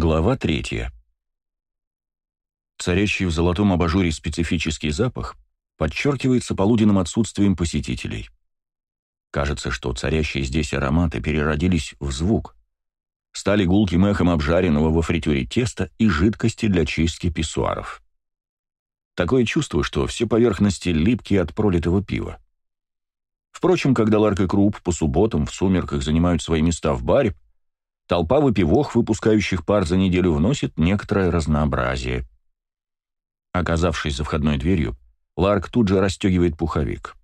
Глава третья. Царящий в золотом абажуре специфический запах подчеркивается полуденным отсутствием посетителей. Кажется, что царящие здесь ароматы переродились в звук, стали гулким эхом обжаренного во фритюре теста и жидкости для чистки писсуаров. Такое чувство, что все поверхности липкие от пролитого пива. Впрочем, когда Ларк и Круп по субботам в сумерках занимают свои места в баре, толпа выпивох, выпускающих пар за неделю, вносит некоторое разнообразие. Оказавшись за входной дверью, Ларк тут же расстегивает пуховик.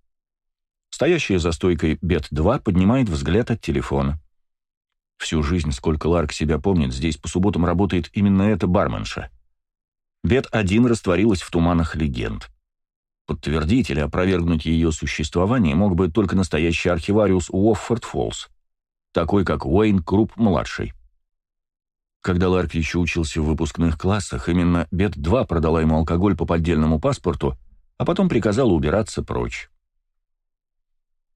Стоящая за стойкой Бет-2 поднимает взгляд от телефона. Всю жизнь, сколько Ларк себя помнит, здесь по субботам работает именно эта барменша. Бет-1 растворилась в туманах легенд. Подтвердить или опровергнуть ее существование мог бы только настоящий архивариус Уоффорд Фоллс, такой как Уэйн Круп-младший. Когда Ларк еще учился в выпускных классах, именно Бет-2 продала ему алкоголь по поддельному паспорту, а потом приказала убираться прочь.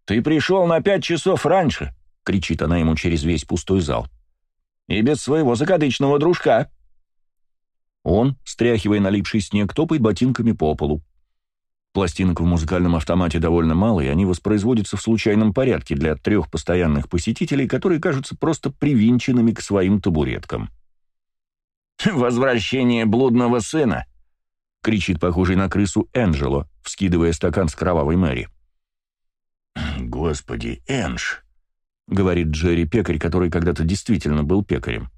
«Ты пришел на пять часов раньше!» — кричит она ему через весь пустой зал. «И без своего закадычного дружка!» Он, стряхивая налипший снег, топает ботинками по полу. Пластинок в музыкальном автомате довольно мало, и они воспроизводятся в случайном порядке для трех постоянных посетителей, которые кажутся просто привинченными к своим табуреткам. «Возвращение блудного сына!» — кричит похожий на крысу Энджело, вскидывая стакан с кровавой Мэри. «Господи, Эндж!» — говорит Джерри Пекарь, который когда-то действительно был пекарем.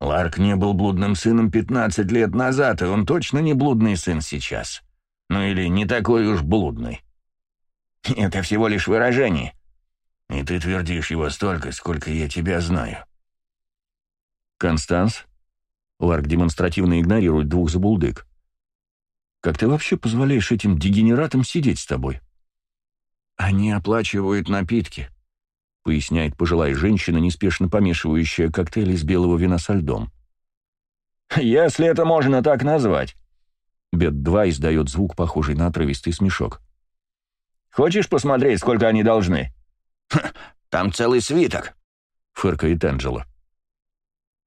«Ларк не был блудным сыном 15 лет назад, и он точно не блудный сын сейчас. Ну или не такой уж блудный. Это всего лишь выражение. И ты твердишь его столько, сколько я тебя знаю. Констанс? Ларк демонстративно игнорирует двух забулдык. Как ты вообще позволяешь этим дегенератам сидеть с тобой? Они оплачивают напитки, поясняет пожилая женщина, неспешно помешивающая коктейль из белого вина со льдом. «Если это можно так назвать», Бет-2 издает звук, похожий на отрывистый смешок. «Хочешь посмотреть, сколько они должны?» «Там целый свиток», — фыркает Энджело.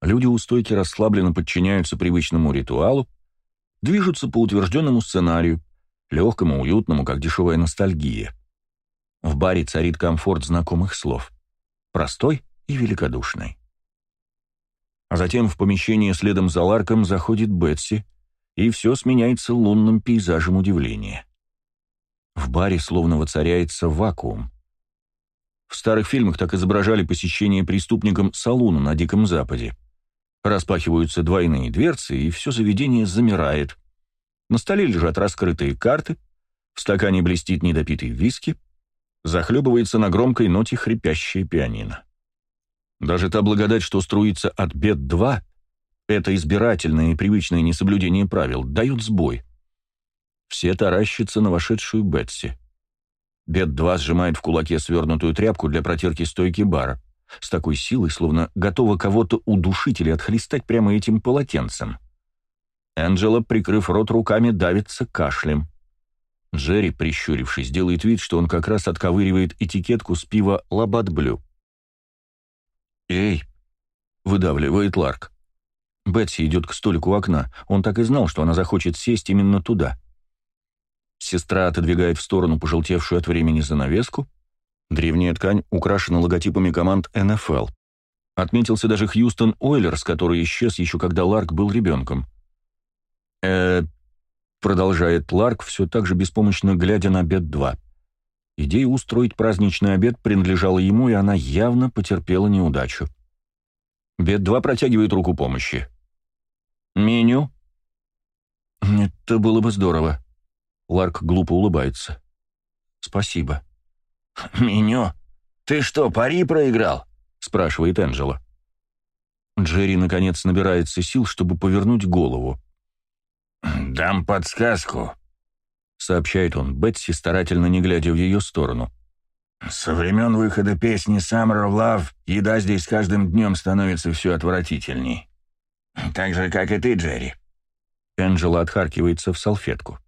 Люди у стойки расслабленно подчиняются привычному ритуалу, движутся по утвержденному сценарию, легкому, уютному, как дешевая ностальгия. В баре царит комфорт знакомых слов. Простой и великодушный. А затем в помещение следом за Ларком заходит Бетси — и все сменяется лунным пейзажем удивления. В баре словно воцаряется вакуум. В старых фильмах так изображали посещение преступником салуна на Диком Западе. Распахиваются двойные дверцы, и все заведение замирает. На столе лежат раскрытые карты, в стакане блестит недопитый виски, захлебывается на громкой ноте хрипящее пианино. Даже та благодать, что струится от бед-2, это избирательное и привычное несоблюдение правил дают сбой. Все таращатся на вошедшую Бетси. Бет-2 сжимает в кулаке свернутую тряпку для протирки стойки бара, с такой силой, словно готова кого-то удушить или отхлестать прямо этим полотенцем. Энджела, прикрыв рот руками, давится кашлем. Джерри, прищурившись, делает вид, что он как раз отковыривает этикетку с пива «Лабат Блю». «Эй!» — выдавливает Ларк. Бетси идет к столику у окна. Он так и знал, что она захочет сесть именно туда. Сестра отодвигает в сторону пожелтевшую от времени занавеску. Древняя ткань украшена логотипами команд НФЛ. Отметился даже Хьюстон Ойлерс, который исчез еще когда Ларк был ребенком. э продолжает Ларк, все так же беспомощно глядя на Бет-2. Идея устроить праздничный обед принадлежала ему, и она явно потерпела неудачу. Бет-2 протягивает руку помощи. «Меню?» «Это было бы здорово». Ларк глупо улыбается. «Спасибо». «Меню? Ты что, пари проиграл?» — спрашивает Энджела. Джерри, наконец, набирается сил, чтобы повернуть голову. «Дам подсказку», — сообщает он Бетси, старательно не глядя в ее сторону. «Со времен выхода песни «Summer of Love» еда здесь с каждым днем становится все отвратительней. Так же, как и ты, Джерри». Энджела отхаркивается в салфетку.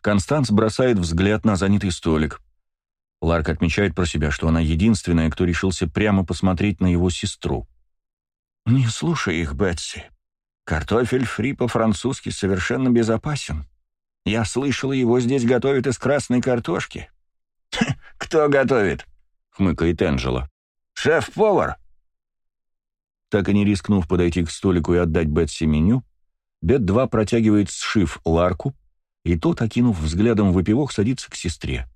Констанс бросает взгляд на занятый столик. Ларк отмечает про себя, что она единственная, кто решился прямо посмотреть на его сестру. «Не слушай их, Бетси. Картофель фри по-французски совершенно безопасен. Я слышала, его здесь готовят из красной картошки». «Кто готовит?» — хмыкает Энджело. «Шеф-повар!» Так и не рискнув подойти к столику и отдать Бетси меню, Бет-2 протягивает сшив Ларку, и тот, окинув взглядом выпивок, садится к сестре.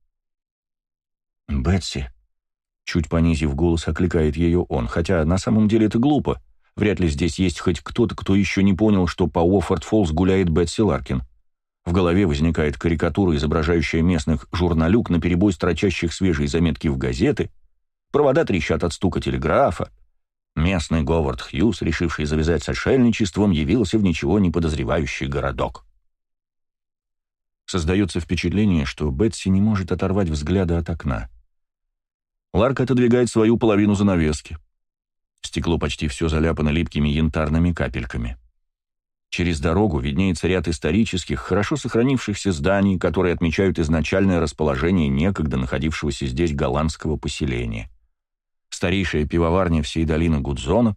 «Бетси», — чуть понизив голос, окликает ее он, хотя на самом деле это глупо. Вряд ли здесь есть хоть кто-то, кто еще не понял, что по Уоффорд-Фоллс гуляет Бетси Ларкин. В голове возникает карикатура, изображающая местных журналюк, наперебой строчащих свежие заметки в газеты, провода трещат от стука телеграфа. Местный Говард Хьюз, решивший завязать с отшельничеством, явился в ничего не подозревающий городок. Создается впечатление, что Бетси не может оторвать взгляда от окна. Ларк отодвигает свою половину занавески. Стекло почти все заляпано липкими янтарными капельками. Через дорогу виднеется ряд исторических, хорошо сохранившихся зданий, которые отмечают изначальное расположение некогда находившегося здесь голландского поселения. Старейшая пивоварня всей долины Гудзона,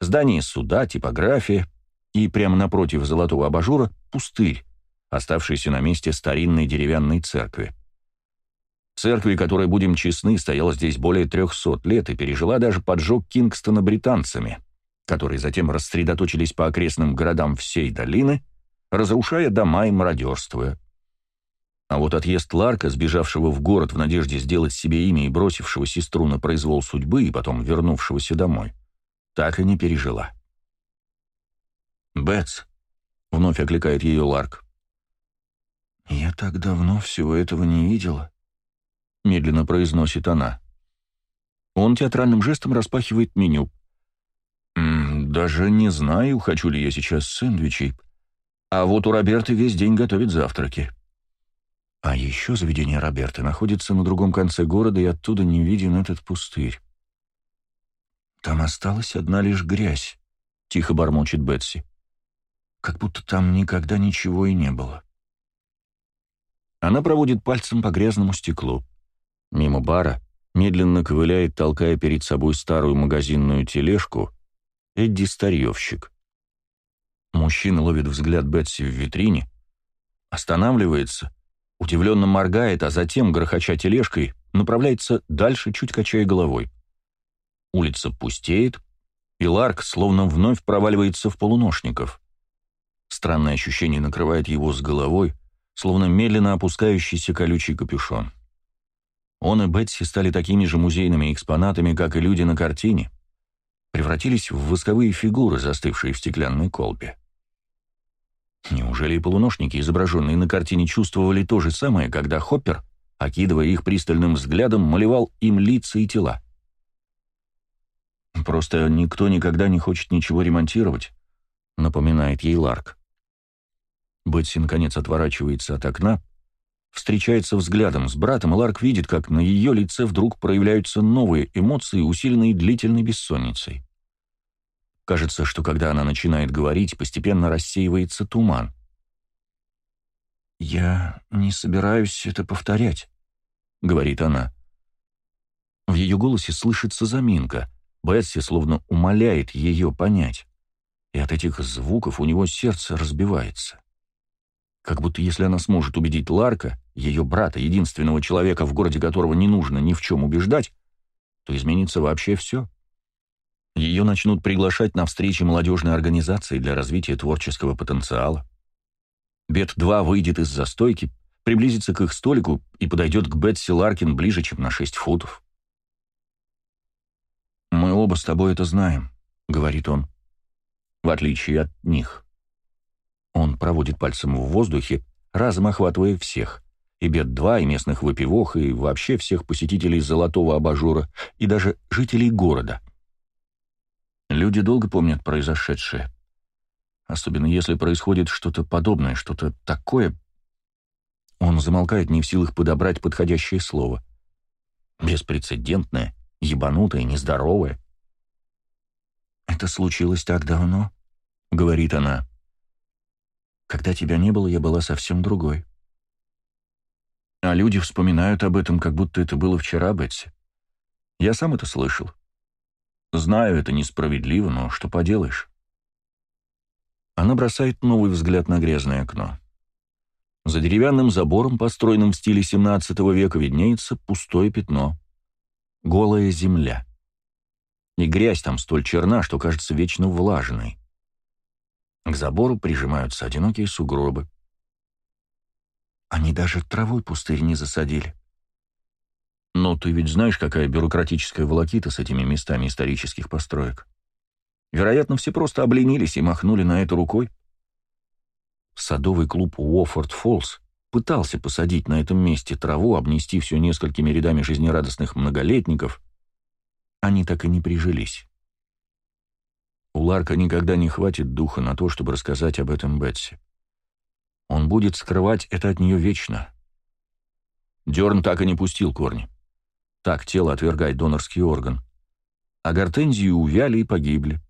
здание суда, типография и прямо напротив золотого абажура — пустырь, оставшийся на месте старинной деревянной церкви. Церкви, которой, будем честны, стояла здесь более трехсот лет и пережила даже поджог Кингстона британцами, которые затем рассредоточились по окрестным городам всей долины, разрушая дома и мародерствуя. А вот отъезд Ларка, сбежавшего в город в надежде сделать себе имя и бросившего сестру на произвол судьбы и потом вернувшегося домой, так и не пережила. «Бетс», — вновь окликает ее Ларк. «Я так давно всего этого не видела», — медленно произносит она. Он театральным жестом распахивает меню. «Даже не знаю, хочу ли я сейчас сэндвичей. А вот у Роберты весь день готовит завтраки». А еще заведение Роберты находится на другом конце города, и оттуда не виден этот пустырь. «Там осталась одна лишь грязь», — тихо бормочет Бетси. «Как будто там никогда ничего и не было». Она проводит пальцем по грязному стеклу. Мимо бара медленно ковыляет, толкая перед собой старую магазинную тележку, Эдди Старьевщик. Мужчина ловит взгляд Бетси в витрине, останавливается, удивленно моргает, а затем, грохоча тележкой, направляется дальше, чуть качая головой. Улица пустеет, и Ларк словно вновь проваливается в полуношников. Странное ощущение накрывает его с головой, словно медленно опускающийся колючий капюшон. Он и Бетси стали такими же музейными экспонатами, как и люди на картине, превратились в восковые фигуры, застывшие в стеклянной колбе. Неужели и полуношники, изображенные на картине, чувствовали то же самое, когда Хоппер, окидывая их пристальным взглядом, малевал им лица и тела? «Просто никто никогда не хочет ничего ремонтировать», — напоминает ей Ларк. Бетси, наконец, отворачивается от окна, встречается взглядом с братом, и Ларк видит, как на ее лице вдруг проявляются новые эмоции, усиленные длительной бессонницей. Кажется, что когда она начинает говорить, постепенно рассеивается туман. «Я не собираюсь это повторять», — говорит она. В ее голосе слышится заминка. Бетси словно умоляет ее понять. И от этих звуков у него сердце разбивается. Как будто если она сможет убедить Ларка, ее брата, единственного человека, в городе которого не нужно ни в чем убеждать, то изменится вообще все. Ее начнут приглашать на встречи молодежной организации для развития творческого потенциала. Бет-2 выйдет из застойки, приблизится к их столику и подойдет к Бетси Ларкин ближе, чем на 6 футов. «Мы оба с тобой это знаем», — говорит он, — «в отличие от них». Он проводит пальцем в воздухе, разом охватывая всех. И Бет-2, и местных выпивох, и вообще всех посетителей золотого абажура, и даже жителей города. Люди долго помнят произошедшее. Особенно если происходит что-то подобное, что-то такое. Он замолкает, не в силах подобрать подходящее слово. Беспрецедентное, ебанутое, нездоровое. «Это случилось так давно», — говорит она. Когда тебя не было, я была совсем другой. А люди вспоминают об этом, как будто это было вчера, Бетси. Я сам это слышал. Знаю, это несправедливо, но что поделаешь. Она бросает новый взгляд на грязное окно. За деревянным забором, построенным в стиле XVII века, виднеется пустое пятно. Голая земля. И грязь там столь черна, что кажется вечно влажной. К забору прижимаются одинокие сугробы. Они даже травой пустырь не засадили. Но ты ведь знаешь, какая бюрократическая волокита с этими местами исторических построек. Вероятно, все просто обленились и махнули на это рукой. Садовый клуб Уофорд Фоллс пытался посадить на этом месте траву, обнести все несколькими рядами жизнерадостных многолетников. Они так и не прижились. У Ларка никогда не хватит духа на то, чтобы рассказать об этом Бетси. Он будет скрывать это от нее вечно. Дерн так и не пустил корни. Так тело отвергает донорский орган. А гортензии увяли и погибли.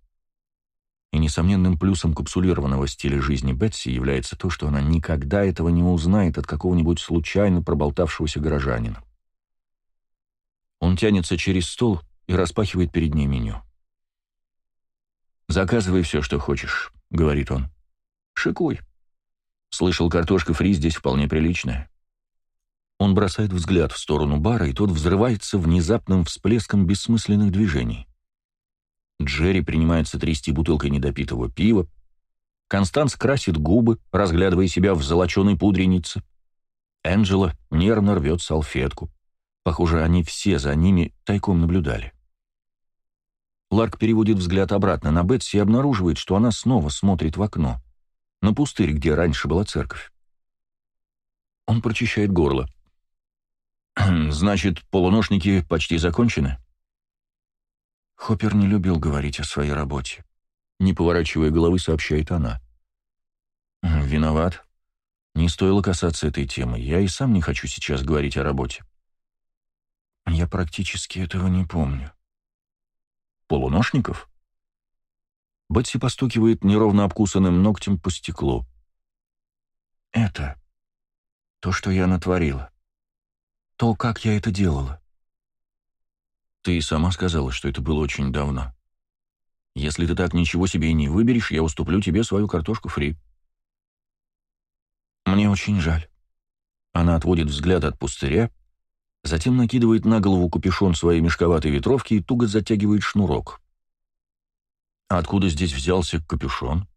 И несомненным плюсом капсулированного стиля жизни Бетси является то, что она никогда этого не узнает от какого-нибудь случайно проболтавшегося горожанина. Он тянется через стол и распахивает перед ней меню. «Заказывай все, что хочешь», — говорит он. «Шикуй. Слышал, картошка фри здесь вполне приличная». Он бросает взгляд в сторону бара, и тот взрывается внезапным всплеском бессмысленных движений. Джерри принимается трясти бутылкой недопитого пива. Констанс красит губы, разглядывая себя в золоченой пудренице. Энджела нервно рвет салфетку. Похоже, они все за ними тайком наблюдали. Ларк переводит взгляд обратно на Бетси и обнаруживает, что она снова смотрит в окно, на пустырь, где раньше была церковь. Он прочищает горло. «Значит, полуношники почти закончены?» Хоппер не любил говорить о своей работе. Не поворачивая головы, сообщает она. «Виноват. Не стоило касаться этой темы. Я и сам не хочу сейчас говорить о работе». «Я практически этого не помню». «Полуношников?» Бетси постукивает неровно обкусанным ногтем по стеклу. «Это то, что я натворила. То, как я это делала. Ты сама сказала, что это было очень давно. Если ты так ничего себе и не выберешь, я уступлю тебе свою картошку фри. Мне очень жаль. Она отводит взгляд от пустыря, затем накидывает на голову капюшон своей мешковатой ветровки и туго затягивает шнурок. А откуда здесь взялся капюшон?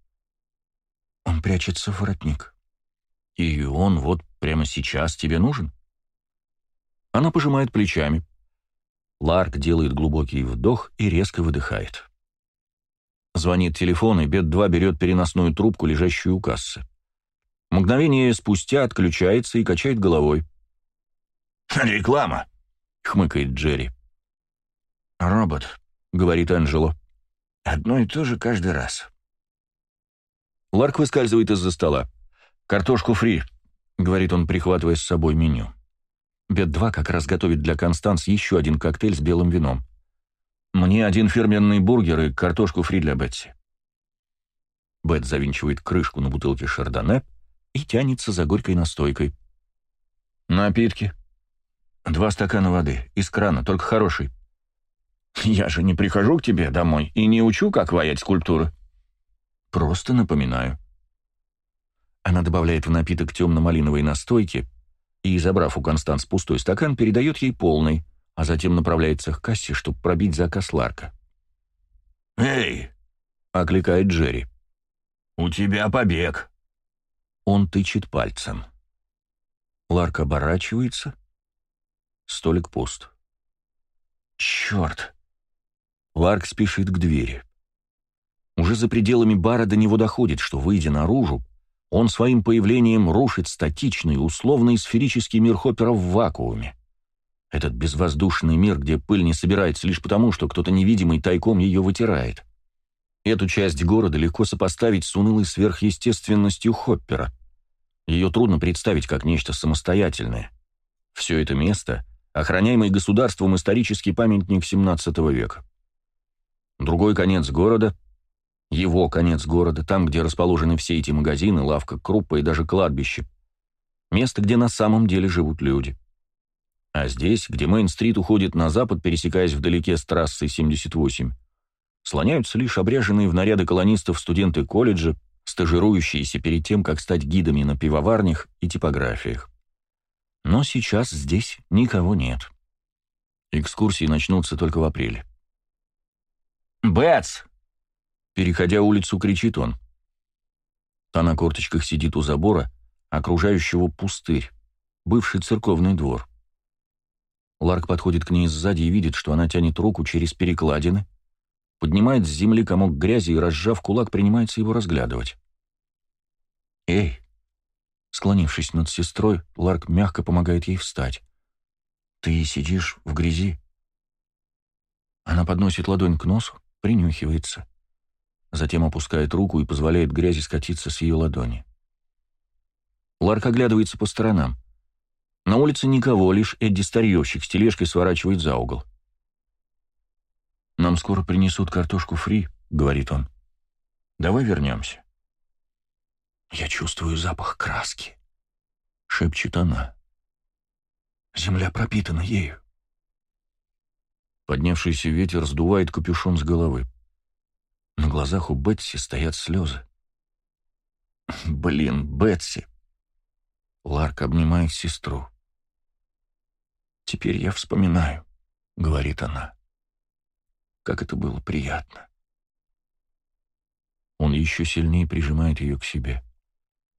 Он прячется в воротник. И он вот прямо сейчас тебе нужен? Она пожимает плечами. Ларк делает глубокий вдох и резко выдыхает. Звонит телефон, и Бет-2 берет переносную трубку, лежащую у кассы. Мгновение спустя отключается и качает головой. «Реклама!» — хмыкает Джерри. «Робот», — говорит Анджело. «Одно и то же каждый раз». Ларк выскальзывает из-за стола. «Картошку фри», — говорит он, прихватывая с собой меню. Бет-2 как раз готовит для Констанс еще один коктейль с белым вином. Мне один фирменный бургер и картошку фри для Бетси. Бет завинчивает крышку на бутылке шардоне и тянется за горькой настойкой. Напитки. Два стакана воды, из крана, только хороший. Я же не прихожу к тебе домой и не учу, как ваять скульптуры. Просто напоминаю. Она добавляет в напиток темно-малиновой настойки, и, забрав у Констанс пустой стакан, передает ей полный, а затем направляется к кассе, чтобы пробить заказ Ларка. «Эй!» — окликает Джерри. «У тебя побег!» Он тычет пальцем. Ларк оборачивается. Столик пуст. «Черт!» Ларк спешит к двери. Уже за пределами бара до него доходит, что, выйдя наружу, он своим появлением рушит статичный, условный сферический мир Хоппера в вакууме. Этот безвоздушный мир, где пыль не собирается лишь потому, что кто-то невидимый тайком ее вытирает. Эту часть города легко сопоставить с унылой сверхъестественностью Хоппера. Ее трудно представить как нечто самостоятельное. Все это место — охраняемый государством исторический памятник XVII века. Другой конец города его конец города, там, где расположены все эти магазины, лавка крупа и даже кладбище. Место, где на самом деле живут люди. А здесь, где Мейн-стрит уходит на запад, пересекаясь вдалеке с трассой 78, слоняются лишь обряженные в наряды колонистов студенты колледжа, стажирующиеся перед тем, как стать гидами на пивоварнях и типографиях. Но сейчас здесь никого нет. Экскурсии начнутся только в апреле. «Бэтс!» Переходя улицу, кричит он. Та на корточках сидит у забора, окружающего пустырь, бывший церковный двор. Ларк подходит к ней сзади и видит, что она тянет руку через перекладины, поднимает с земли комок грязи и, разжав кулак, принимается его разглядывать. «Эй!» Склонившись над сестрой, Ларк мягко помогает ей встать. «Ты сидишь в грязи?» Она подносит ладонь к носу, принюхивается. Затем опускает руку и позволяет грязи скатиться с ее ладони. Ларк оглядывается по сторонам. На улице никого, лишь Эдди Старьевщик с тележкой сворачивает за угол. «Нам скоро принесут картошку фри», — говорит он. «Давай вернемся». «Я чувствую запах краски», — шепчет она. «Земля пропитана ею». Поднявшийся ветер сдувает капюшон с головы. На глазах у Бетси стоят слезы. «Блин, Бетси!» Ларк обнимает сестру. «Теперь я вспоминаю», — говорит она. «Как это было приятно». Он еще сильнее прижимает ее к себе,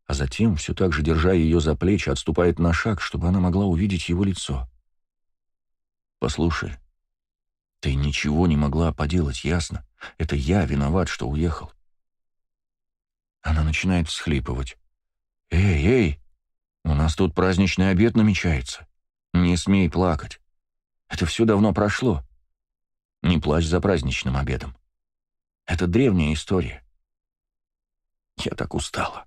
а затем, все так же держа ее за плечи, отступает на шаг, чтобы она могла увидеть его лицо. «Послушай, ты ничего не могла поделать, ясно? Это я виноват, что уехал». Она начинает всхлипывать. «Эй, эй, у нас тут праздничный обед намечается. Не смей плакать. Это все давно прошло. Не плачь за праздничным обедом. Это древняя история. Я так устала.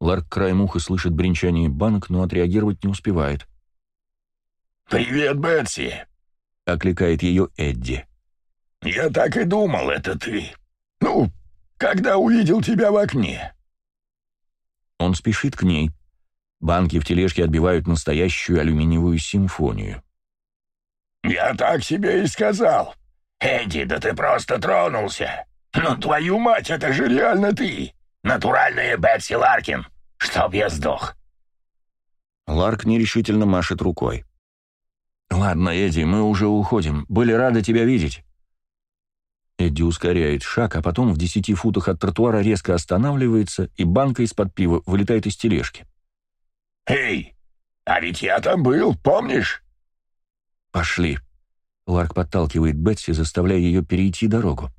Ларк краем уха слышит бренчание банок, но отреагировать не успевает. «Привет, Бетси!» — окликает ее Эдди. «Я так и думал, это ты. Ну, когда увидел тебя в окне». Он спешит к ней, Банки в тележке отбивают настоящую алюминиевую симфонию. «Я так себе и сказал. Эдди, да ты просто тронулся. Ну, твою мать, это же реально ты. Натуральная Бетси Ларкин. Чтоб я сдох». Ларк нерешительно машет рукой. «Ладно, Эдди, мы уже уходим. Были рады тебя видеть». Эдди ускоряет шаг, а потом в десяти футах от тротуара резко останавливается, и банка из-под пива вылетает из тележки. «Эй, а ведь я там был, помнишь?» «Пошли». Ларк подталкивает Бетси, заставляя ее перейти дорогу.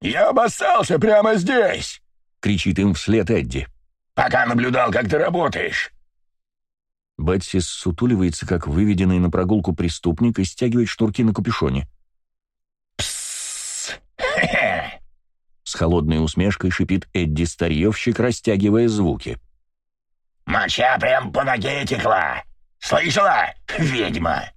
«Я обоссался прямо здесь!» — кричит им вслед Эдди. «Пока наблюдал, как ты работаешь». Бетси сутуливается, как выведенный на прогулку преступник, и стягивает шнурки на капюшоне. С холодной усмешкой шипит Эдди Старьевщик, растягивая звуки. Моча прям по ноге текла. Слышала, ведьма?»